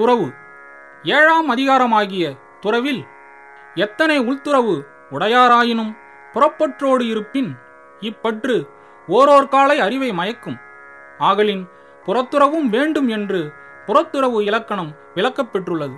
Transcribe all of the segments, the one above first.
துறவு. ஏழாம் அதிகாரமாகிய துறவில் எத்தனை உள்துறவு உடையாராயினும் புறப்பற்றோடு இருப்பின் இப்பற்று ஓரோர் காலை அறிவை மயக்கும். ஆகலின் புறத்துறவும் வேண்டும் என்று புறத்துறவு இலக்கணம் விளக்கப்பெற்றுள்ளது.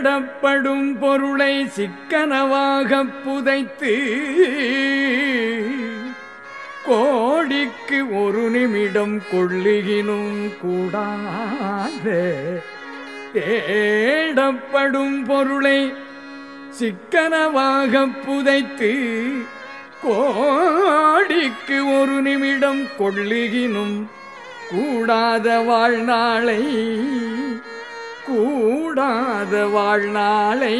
தேடப்படும் பொருளை சிக்கனவாகப் புதைத்து கோடிக்கு ஒரு நிமிடம் கொள்ளுகினும் கூடாது. தேடப்படும் பொருளை சிக்கனவாகப் புதைத்து கோடிக்கு ஒரு நிமிடம் கொள்ளுகினும் கூடாத வாழ்நாளை கூடாத வாழ்நாளை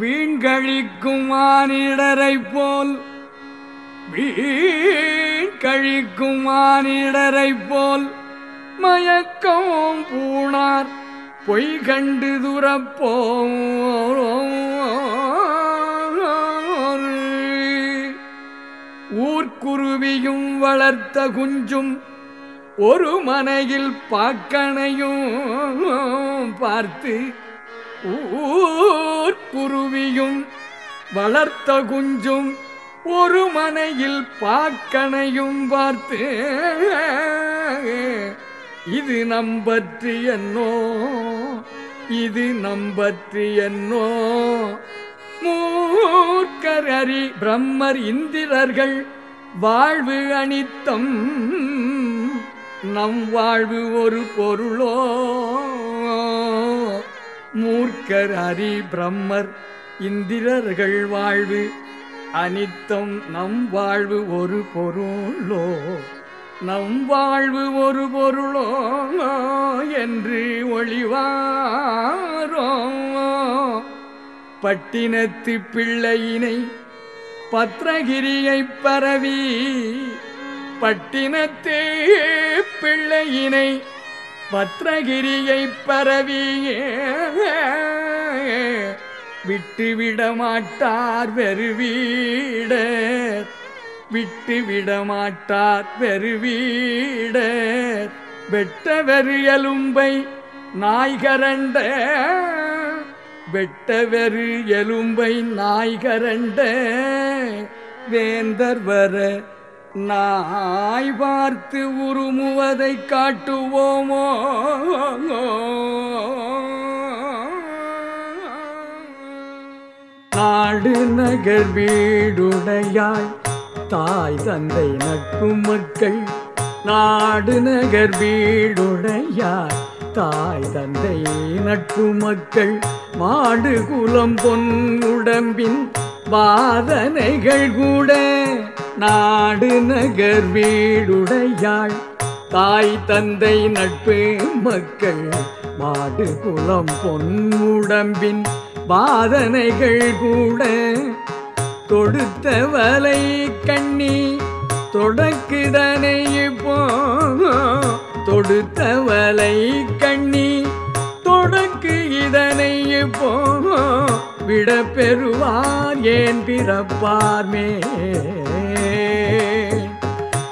வீண்கழிக்கும் மானிடரைப் போல் வீண்கழிக்கும் மானிடரைப் போல் மயக்கம் பூணார் பொய் கண்டு துறப்போம் ஊர்க்குருவியும் வளர்த்த குஞ்சும் ஒரு மனையில் பாக்கனையும் பார்த்து ஊர்க்குருவியும் வளர்த்த குஞ்சும் ஒரு மனையில் பாக்கனையும் பார்த்து இது நம்பற்று என்னோ இது நம்பற்று என்னோ. மூர்க்கரரி பிரம்மர் இந்திரர்கள் வாழ்வு அனித்தம் நம் வாழ்வு ஒரு பொருளோ? மூர்க்கர் ஹரி பிரம்மர் இந்திரர்கள் வாழ்வு. அனித்தம் நம் வாழ்வு ஒரு பொருளோ? நம் வாழ்வு ஒரு பொருளோ என்று ஒளிவாரோ? பட்டினத்து பிள்ளையினை பத்ரகிரியை பரவி பட்டினத்தே பிள்ளையினை பத்ரகிரியை பரவியே. விட்டுவிடமாட்டார் வெறுவீட விட்டுவிட மாட்டார் வெறுவீட வெட்ட எலும்பை நாய்கரண்ட. வெட்டவெறு எலும்பை நாய்கரண்ட. வேந்தர் வர நாய் பார்த்து உருமுவதை காட்டுவோமோ? நாடு நகர் வீடுடையாய் தாய் தந்தை நட்பு மக்கள். நாடு நகர் வீடுடையாய் தாய் தந்தை நட்பு மக்கள். மாடு குலம் பொன் உடம்பின் வாதனைகள் கூட நாடு நகர் வீடுடையாள். தாய் தந்தை நட்பு மக்கள் மாடு குலம் பொன் உடம்பின் வாதனைகள் கூட. தொடுத்த வலை கண்ணி தொடக்குதனை இப்போ தொடுத்த வலை கண்ணி தொடக்கு இதனை இப்போ விட பெறுவார் ஏன் பிறப்பார்மே விட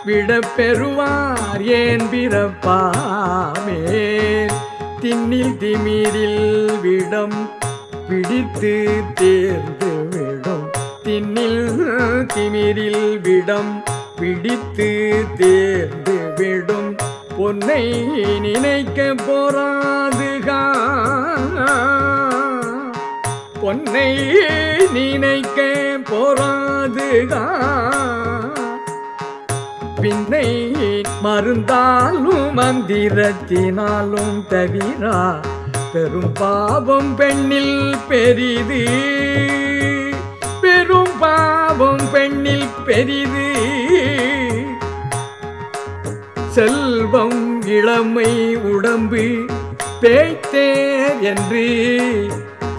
விடப்பெறுவார் ஏன் பிறப்பாமே? திண்ணில் திமிரில் விடம் பிடித்து தேர்ந்து விடும். திண்ணில் திமிரில் விடம் பிடித்து தேர்ந்து விடும். பொன்னை நினைக்க போராதுகான் பொன்னை நினைக்க போராதுகா பின்னை மருந்தாலும் மந்திரத்தினாலும் தவிரா. பெரும் பாவம் பெண்ணில் பெரிது. பெரும் பாவம் பெண்ணில் பெரிது. செல்வம் இளமை உடம்பு பேய்த்தேர் என்று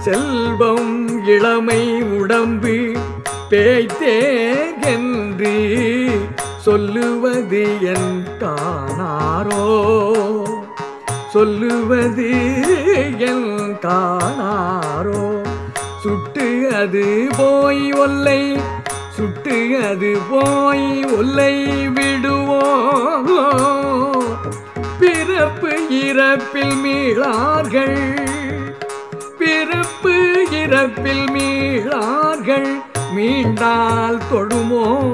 செல்வம் இளமை உடம்பு பேய்த்தேர் என்று சொல்லுவது என் காணாரோ சொல்லுவது என் காணாரோ சுட்டு அது போய் ஒல்லை சுட்டு அது போய் ஒல்லை விடுவோ பிறப்பு இறப்பில் மீளார்கள் பிறப்பு இறப்பில் மீளார்கள். மீண்டால் தொடுமோ?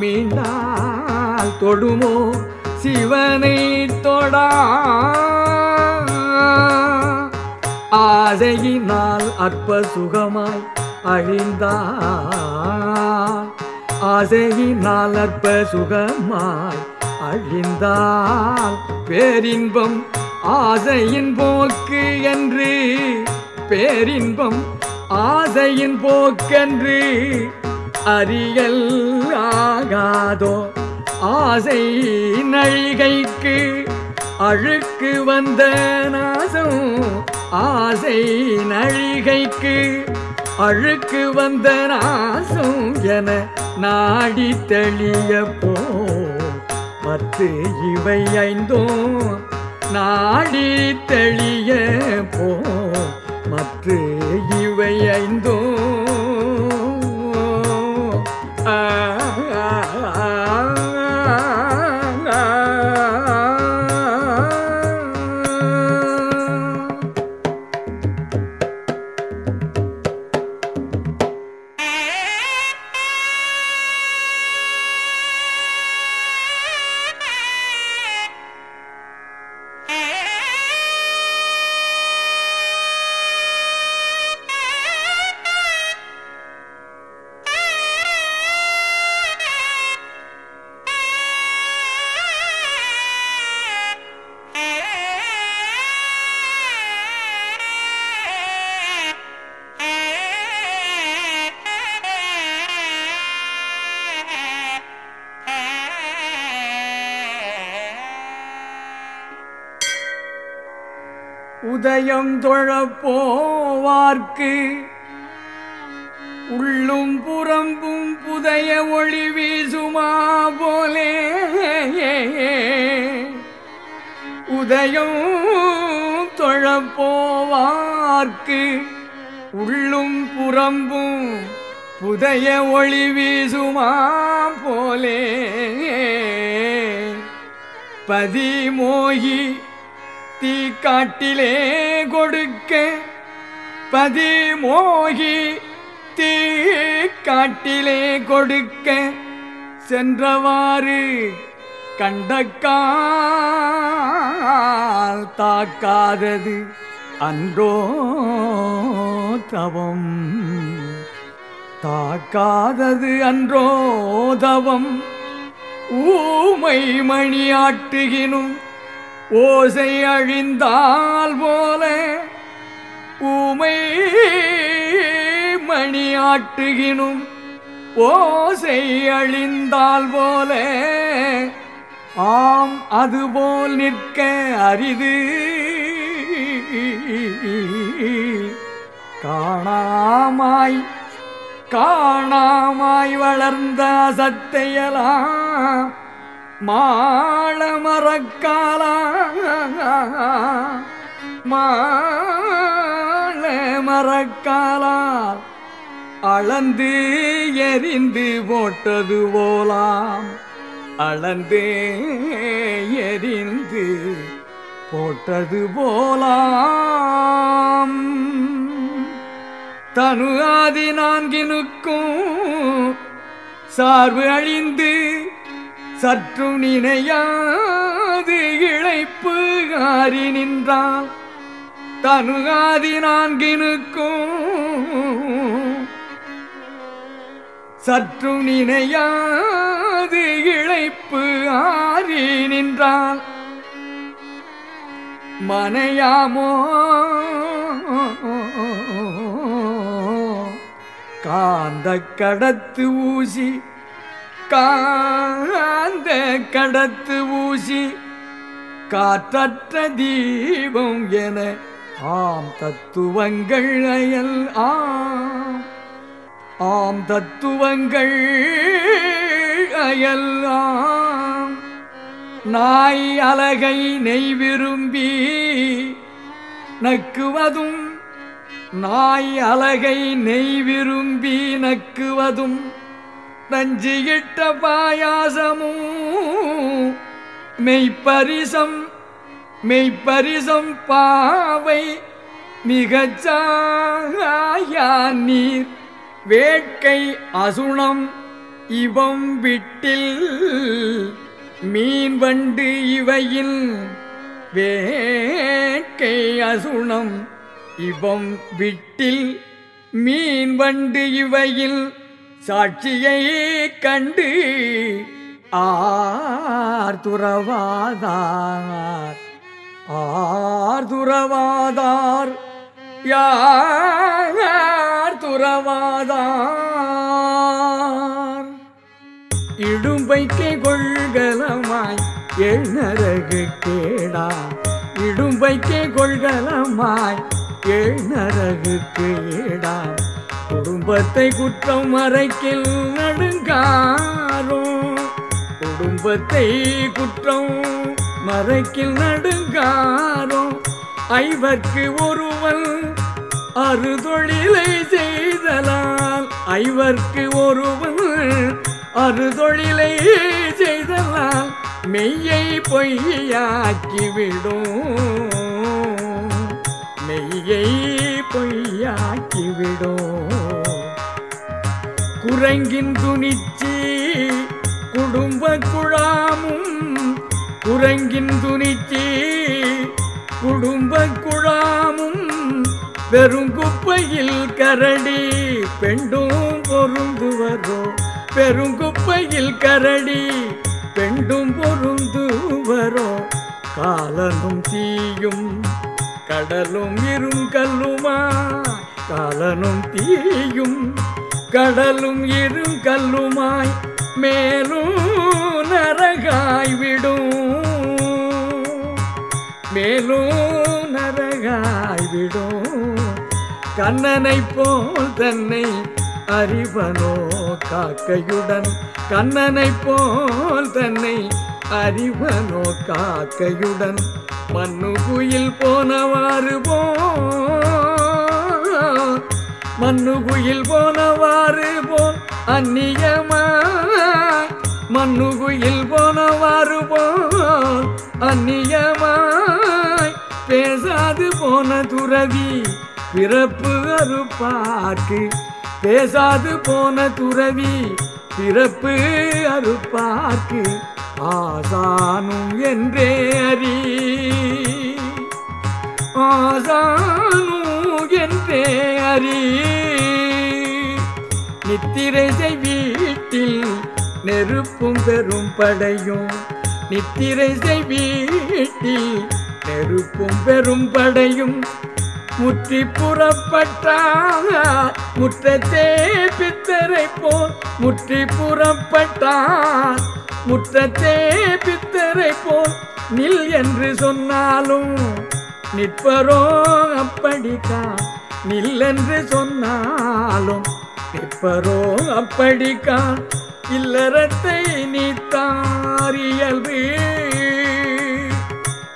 மீண்டால் தொடுமோ? சிவனை தொடா. ஆசையினால் அற்ப சுகமாய் அழிந்தார். ஆசையினால் அற்ப சுகமாய் அழிந்தால் பேரின்பம் ஆசையின் போக்கு என்று பேரின்பம் ஆசையின் போக்கன்று அறியல் ஆகாதோ. ஆசை நழிகைக்கு அழுக்கு வந்த நாசம். ஆசை நழிகைக்கு அழுக்கு வந்த நாசம் என நாடி தெளிய போ. பத்து இவை ஐந்தோ நாடி தெளிய போ. மற்ற இவை ஐந்தோ உதயம் தொழப்போவார்க்கு உள்ளும் புறம்பும் புதைய ஒளி வீசுமா போலே. உதயம் தொழப்போவார்க்கு உள்ளும் புறம்பும் புதைய ஒளி வீசுமா போலே. பதிமோகி தீ காட்டிலே கொடுக்க பதிமோகி தீ காட்டிலே கொடுக்க சென்றவாறு கண்டக்கால் தாக்காதது அன்றோ தவம். தாக்காதது அன்றோ தவம். ஊமை மணியாட்டுகினும் ஓசை அழிந்தால் போல ஊமை மணியாட்டுகினும் ஓசை அழிந்தால் போல ஆம் அதுபோல் நிற்க அரிது. காணாமாய் காணாமாய் வளர்ந்த சத்தையலாம் மாள மாளமரக்காலால் அளந்து எரிந்து போட்டது போலாம். அளந்து எரிந்து போட்டது போலாம் தனு ஆதி நான்கினுக்கும் சார்பு அழிந்து சற்று நினையாது இழைப்பு ஆறி நின்றான் தனுகாதி நான்கினுக்கும். சற்று நினையாது இழைப்பு ஆறி நின்றான் மனையாமோ? காந்த கடத்து ஊசி காந்த கடத்து ஊசி காற்றற்ற தீபம் என ஆம் தத்துவங்கள் அயல் ஆம். ஆம் தத்துவங்கள் அயல் ஆம். நாய் அலகை நெய் விரும்பி நக்குவதும் நாய் அலகை நெய் விரும்பி நக்குவதும் நஞ்சியிட்ட பாயாசமும் மெய்ப்பரிசம் மெய்ப்பரிசம் பாவை மிகச்சாயா நீர். வேட்கை அசுணம் இவம் விட்டில் மீன் வண்டு இவையில். வேட்கை அசுணம் இவம் விட்டில் மீன் வண்டு இவையில். சாட்சியை கண்டு ஆர் துறவாதார். ஆர் துறவாதார். யார் துறவாதார்? இடும்பைக்கை கொள்கலமாய் எழுநரகு கேடா. இடும்பைக்கு கொள்கலமாய் எழுநரகு கேடா. குடும்பத்தை குற்றம் மறைக்கில் நடுங்காரோ குடும்பத்தை குற்றம் மறைக்கில் நடுங்காரோ ஐவர்க்கு ஒருவன் அறுதொழிலை செய்தலால். ஐவர்க்கு ஒருவன் அறுதொழிலை செய்தலால். மெய்யை பொய்யாக்கிவிடும். மெய்யை பொய்யாக்கிவிடும் குரங்கின் துணிச்சி குடும்ப குழாமும் குரங்கின் துணிச்சி குடும்ப குழாமும் பெருங்குப்பையில் கரடி பெண்டும் பொருந்து பொருந்துவரோ பெருங்குப்பையில் கரடி பெண்டும் பொருந்து பொருந்துவரோ காலனும் தீயும் கடலும் இருங்கல்லுமா காலனும் தீயும். கடலும் இருங்கல்லுமாய் மேலும் நரகாய் விடும். மேலும் நரகாய் விடும். கண்ணனை போல் தன்னை அறிவனோ காக்கையுடன்? கண்ணனை போல் தன்னை அறிவனோ காக்கையுடன்? மண்ணு குயில் போனவாறு போ. மண்ணு குயில் போனவாறு போன் அந்நியமா. மண்ணு குயில் போனவாறு போன் அந்நியமாய் பேசாது போன துறவி பிறப்பு அறுப்பார்க்கு. பேசாது போன துறவி பிறப்பு அறுப்பார்க்கு. ஆசானும் என்றே ஆசானு ஆசானும் என்றே அறி நித்திரை வீட்டில் நெருப்பும் பெரும் படையும். நித்திரை வீட்டில் நெருப்பும் பெரும் படையும். முற்றி புறப்பட்டார் முற்றத்தே பித்தரை போல். முற்றி புறப்பட்டார் முற்றத்தே பித்தரை போல். நில் என்று சொன்னாலும் நிற்பரோ அப்படிக்கா. நில்லென்று சொன்னாலும் நிற்பரோ அப்படிக்கா. இல்லறத்தை நீத்தாரியல்வே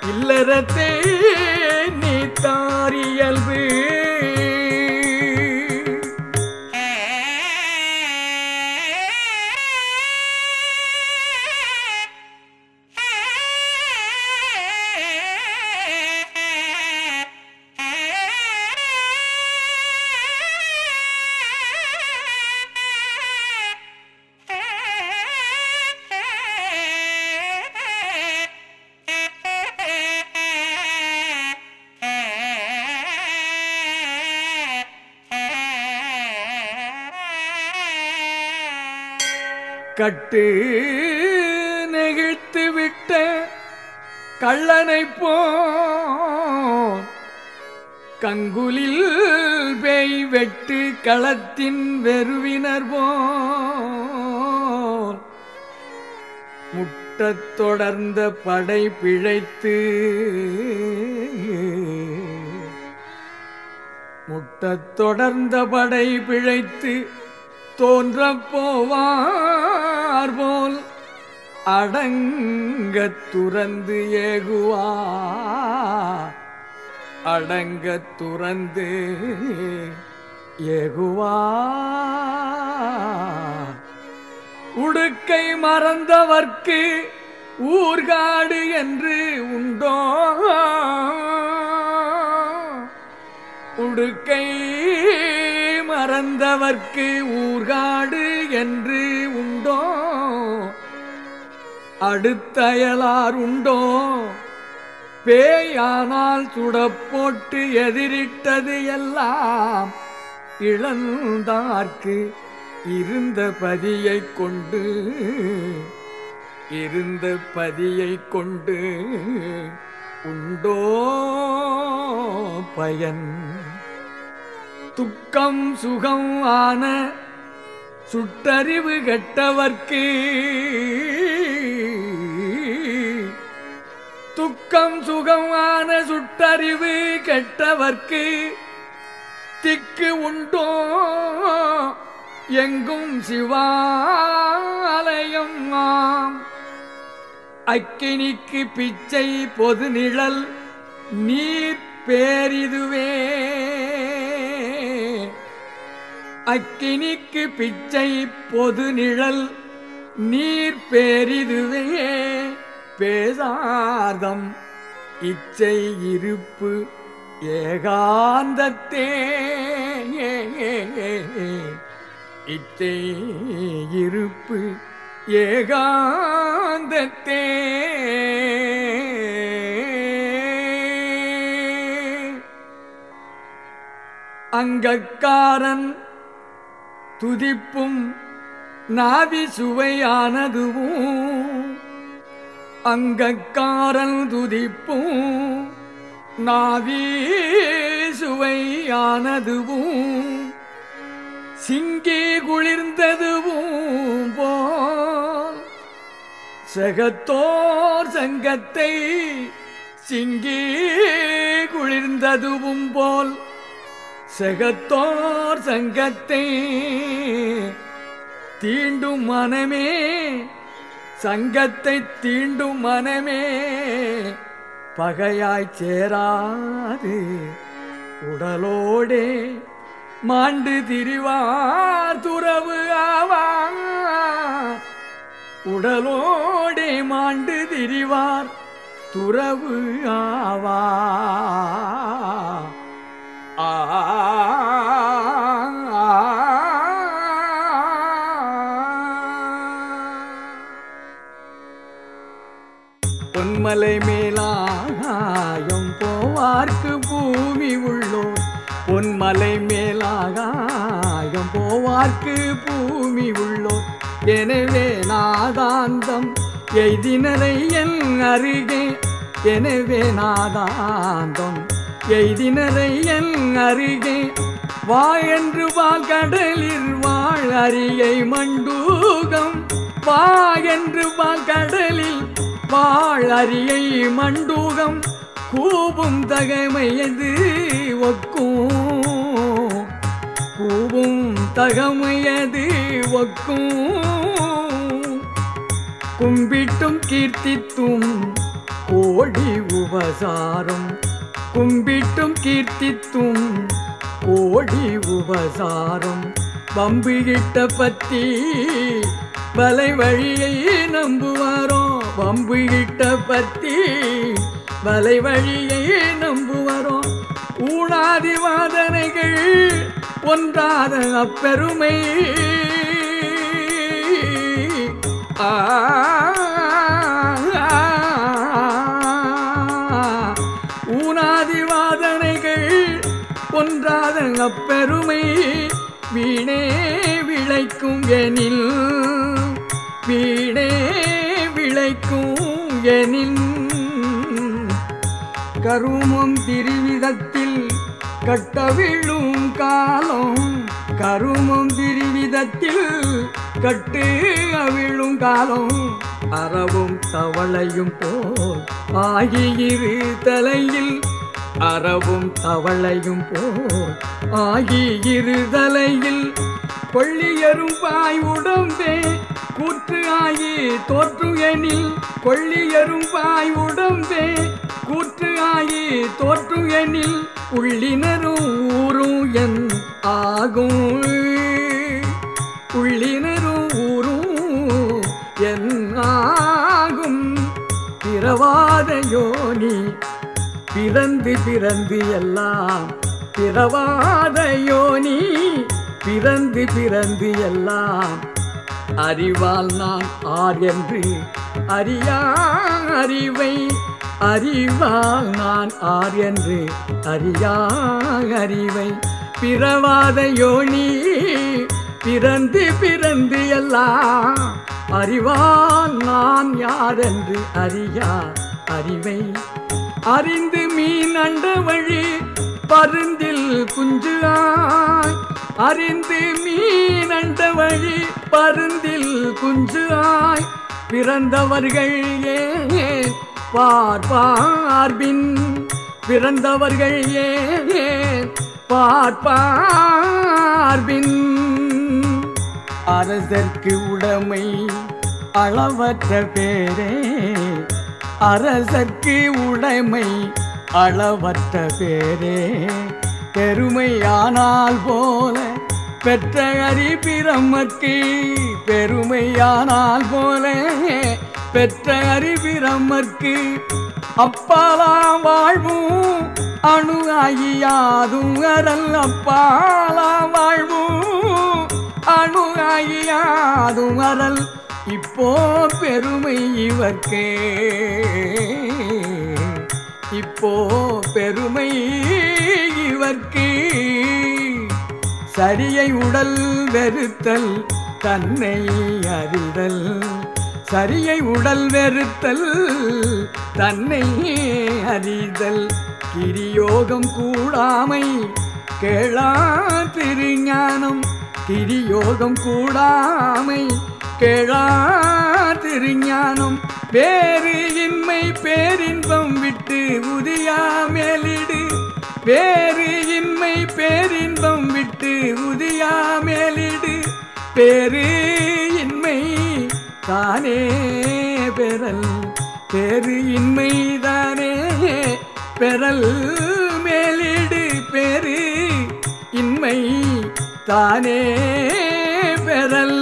இல்லறத்தை கட்டு நெகிழ்த்து விட்ட கள்ளனை போன் கங்குலில் பேய் வெட்டு களத்தின் வெறுவினர் போல் முட்டத் தொடர்ந்த படை பிழைத்து முட்டத் தொடர்ந்த படை பிழைத்து தோன்றப் போவான். போல் அடங்கத் துறந்து ஏகுவா? அடங்கத் துறந்து ஏகுவா? உடுக்கை மறந்தவர்க்கு ஊர்காடு என்று உண்டோ? உடுக்கை மறந்தவர்க்கு ஊர்காடு என்று அடுத்தயலார் உண்டோ? பேயானால் சுடப்போட்டு எதிரிட்டது எல்லாம் இழந்தார்க்கு இருந்த பதியைக் கொண்டு இருந்த பதியைக் கொண்டு உண்டோ பயன்? துக்கம் சுகம் ஆன சுட்டறிவு கெட்டவர்க்கு துக்கம் சுகமான சுட்டறிவு கெட்டவர்க்கு திக்கு உண்டோ? எங்கும் சிவாலயம் ஆம். அக்கினிக்கு பிச்சை பொது நிழல் நீர் பேரிதுவே. அக்கினிக்கு பிச்சை பொது நிழல் நீர் பேரிதுவே. பேசார்தம். இச்சை இருப்பு ஏகாந்தத்தே இச்சை இருப்பு ஏகாந்தத்தே அங்கக்காரன் துதிப்பும் நாவி சுவையானதுவும் அங்கக்காரன் துதிப்பும். நாவி சுவையானதுவும் சிங்கி குளிர்ந்ததுவும் போல். சகத்தோர் சங்கத்தை சிங்கே குளிர்ந்ததுவும் போல். செகத்தோர் சங்கத்தை தீண்டும் மனமே சங்கத்தை தீண்டும் மனமே பகையாய் சேராது. உடலோடே மாண்டு திரிவார் துறவு ஆவார். உடலோடே மாண்டு திரிவார் துறவு ஆவா ஆ பொன்மலை மேலாகாயம் போவார்க்கு பூமி உள்ளோர். பொன்மலை மேலாகாயம் போவார்க்கு பூமி உள்ளோர். எனவே நாதாந்தம் எய்தினரை என் அருகே. எனவே நாதாந்தம் எய்தினரை என் அருகே. வா என்று வாழ் கடலில் வாழ் அரியை மண்டூகம். வா என்று வாழ் கடலில் பாழறியை மண்டூகம் கூபும் தகமையது ஒக்கும்? கூபும் தகமையது ஒக்கும்? கும்பிட்டும் கீர்த்தித்தும் கோடி உபசாரம். கும்பிட்டும் கீர்த்தித்தும் கோடி உபசாரம். பம்புகிட்ட பத்தி வலை வழியை நம்புவாரோ பம்புகிட்ட பத்தி வலை வழியை நம்புவாரோ ஊனாதிவாதனைகள் ஒன்றாத அப்பெருமை ஆ ஊனாதி ஒன்றாத அப்பெருமை வீணே விளைக்கும் எனில் வீணே விளைக்கும் எனின் கருமம் திருவிதத்தில் கட்டவிழும் காலம். கருமம் திருவிதத்தில் கட்டு அவிழும் காலம். அறவும் தவளையும் போல் ஆகியிரு தலையில். அறவும் தவளையும் போல் ஆகியிரு தலையில். கொள்ளியரும் பாய் உடம்பே கூற்று ஆகி தோற்று எனில் கொள்ளியரும் பாய் உடம்பே. கூற்று ஆகி தோற்று எனில் உள்ளினரும் ஊரும் என் ஆகும். உள்ளினரும் ஊரும் என் ஆகும். பிறவாத யோனி பிறந்து பிறந்து எல்லாம் பிறவாத யோனி பிறந்து பிறந்து எல்லாம் அறிவால் நான் ஆர் என்று அறியா அறிவை அறிவால் நான் ஆர் என்று அறியா அறிவை பிறவாத யோனி பிறந்து பிறந்து எல்லாம் அறிவால் நான் யாரென்று அறியா அறிவை அறிந்து மீன் அண்ட வழி பருந்தில் குஞ்சு அறிந்து மீன் வழி பருந்தில் குஞ்சு ஆய் பிறந்தவர்கள் ஏன் பார்ப்பார்பின். பிறந்தவர்கள் ஏன் பார்ப்பார்பின். அரசர்க்கு உடைமை அளவற்ற பேரே அரசர்க்கு உடைமை அளவற்ற பேரே. பெருமையானால் போல பெற்ற அறி பிரமக்கு பெருமையானால் போல பெற்ற அறி பிரமற்கு அப்பாலாம் வாழ்வும் அணு ஆகியாதும் அரல் அப்பாலாம் வாழ்வும் அணு ஆகியாதும் அரல் இப்போ பெருமை இவர்க்கே. இப்போ பெருமை இவர்க்கு. சரியை உடல் வெறுத்தல் தன்னை அறிதல். சரியை உடல் வெறுத்தல் தன்னை அறிதல். கிரியோகம் கூடாமை கேளா திருஞானம். கிரியோகம் கூடாமை கேளா திருஞானம். பேரு இன்மை பேரின்பம் விட்டு உதியா மேலிடு. பேரு இன்மை பேரின்பம் விட்டு உதியா மேலிடு. பேரு இன்மை தானே பெறல். பேரு இன்மை தானே பெறல் மேலிடு. பேரு இன்மை தானே பெறல்.